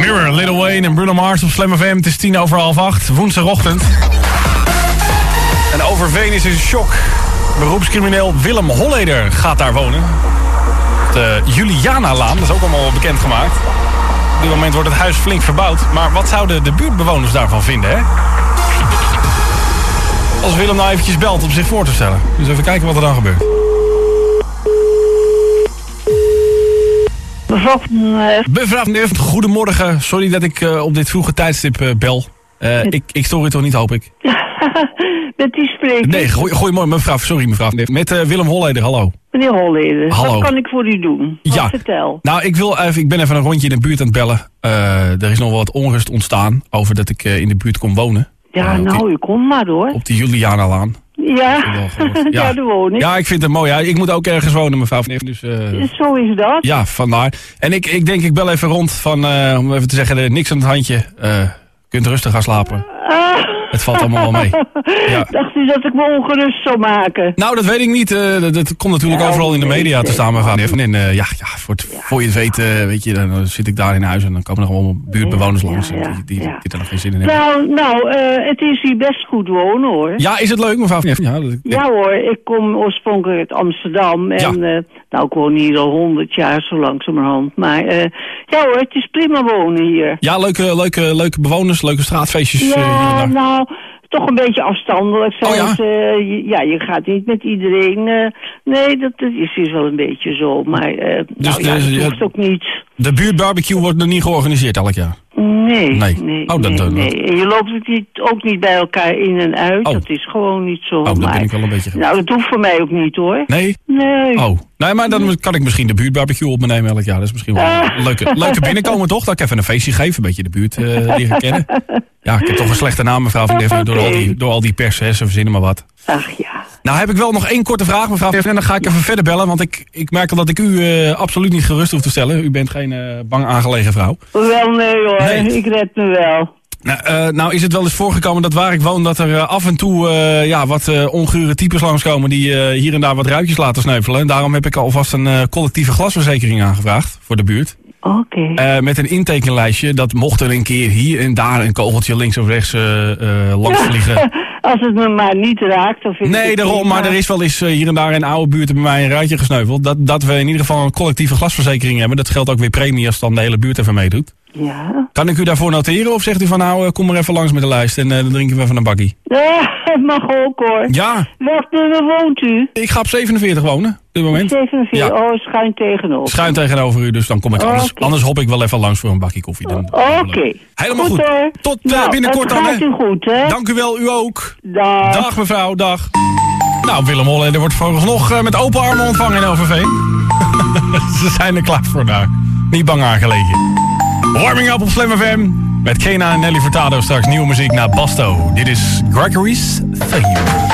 Mirror, Little Wayne en Bruno Mars op Slam FM. Het is tien over half acht, woensdagochtend. En Overveen is in shock. Beroepscrimineel Willem Holleder gaat daar wonen. De Juliana-laan, dat is ook allemaal bekendgemaakt. Op dit moment wordt het huis flink verbouwd. Maar wat zouden de buurtbewoners daarvan vinden, hè? Als Willem nou eventjes belt om zich voor te stellen. Dus even kijken wat er dan gebeurt. Mevrouw eh, Mevrouw goedemorgen. Sorry dat ik eh, op dit vroege tijdstip eh, bel. Ik, ik stoor u toch niet, hoop ik? met die spreker. Nee, goeiemorgen mevrouw. Sorry mevrouw Neef. Met Willem Holleder, hallo. Meneer Holleder, Hallo. wat kan ik voor u doen? Wat Ja. vertel. Nou, ik, wil even, ik ben even een rondje in de buurt aan het bellen. Er is nog wat onrust ontstaan over dat ik in de buurt kom wonen. Ja, nou, u komt maar door. Op de Juliana-laan. Ja, ja. Ja. daar woon ik. Ja, ik vind het mooi. Ja, ik moet ook ergens wonen, mevrouw van. Dus, eh, Zo is dat. ja, vandaar. En ik, ik denk, ik bel even rond van, eh, om even te zeggen, niks aan het handje. Eh, kunt rustig gaan slapen. Het valt allemaal wel mee. Ja. Dacht u dat ik me ongerust zou maken? Nou, dat weet ik niet. Eh, dat, dat komt natuurlijk Ja, overal in de media te staan. mevrouw van Neef. En eh, ja, ja, voor, het, voor je het weet, eh, weet je, dan zit ik daar in huis en dan komen er allemaal buurtbewoners langs. die, die, er nog geen zin in hebben. Nou, nou, het is hier best goed wonen hoor. Ja, is het leuk, mevrouw van? Ja, dat- Ja hoor, ik kom oorspronkelijk uit Amsterdam en nou, ik woon hier al honderd jaar zo langzamerhand. Maar ja hoor, het is prima wonen hier. ja leuke, leuke, leuke bewoners, leuke straatfeestjes. hier Ja, nou, toch een beetje afstandelijk. Oh, Zoals, ja? eh, je, ja, je gaat niet met iedereen. eh, nee, dat, dat is dus wel een beetje zo. Maar eh nou, ja, dus, dat hoeft ook niet. De buurtbarbecue wordt nog niet georganiseerd elk jaar. Nee, Nee. nee, Oh, dat- nee, dat- nee. En je loopt ook niet, ook niet bij elkaar in en uit. Oh. Dat is gewoon niet zo. Oh, dat maar, ben ik wel een beetje. Nou, dat hoeft voor mij ook niet hoor. Nee? Nee. Oh. Nee, maar dan kan ik misschien de buurtbarbecue op me nemen elk jaar. Dat is misschien wel een leuke, leuke binnenkomen, toch? Dat ik even een feestje geef, een beetje de buurt eh leren kennen. Ja, ik heb toch een slechte naam, mevrouw van Deffen, door, al die, door al die pers, hè, ze verzinnen maar wat. Ach ja. Nou heb ik wel nog één korte vraag, mevrouw en dan ga ik even verder bellen, want ik, ik merk al dat ik u eh, absoluut niet gerust hoef te stellen. U bent geen eh, bang aangelegen vrouw. Wel nee hoor, Nee. ik red me wel. Nou, eh, nou is het wel eens voorgekomen dat waar ik woon, dat er af en toe eh, ja, wat eh, ongure types langskomen die eh, hier en daar wat ruitjes laten sneuvelen. En daarom heb ik alvast een eh, collectieve glasverzekering aangevraagd voor de buurt. Oké. Eh, met een intekenlijstje dat mocht er een keer hier en daar een kogeltje links of rechts langs vliegen. Als het me maar niet raakt. Ik Nee, daarom, maar er is wel eens eh, hier en daar in oude buurten bij mij een ruitje gesneuveld. Dat, dat we in ieder geval een collectieve glasverzekering hebben. Dat geldt ook weer premie als dan de hele buurt even meedoet. Ja. Kan ik u daarvoor noteren of zegt u van nou, eh, kom maar even langs met de lijst en eh, dan drinken we even een bakkie? Ja, mag ook hoor. Ja, Welk nummer woont u? ik ga op 47 wonen op dit moment. 47. Ja. Oh, schuin tegenover. Schuin tegenover u, dus dan kom ik anders. Oké. Anders hop ik wel even langs voor een bakje koffie. Dan, Oké. Helemaal goed. Tot eh, Nou, binnenkort dan, gaat u goed, hè? Dank u wel, u ook. Dag. Dag mevrouw, dag. Nou, Willem Holleder wordt vooralsnog eh, met open armen ontvangen in Overveen. Ze zijn er klaar voor daar. Niet bang aangelegen. Warming up op Slam FM. Met Kena en Nelly Furtado straks nieuwe muziek naar Basto. Dit is Gregory's Theme.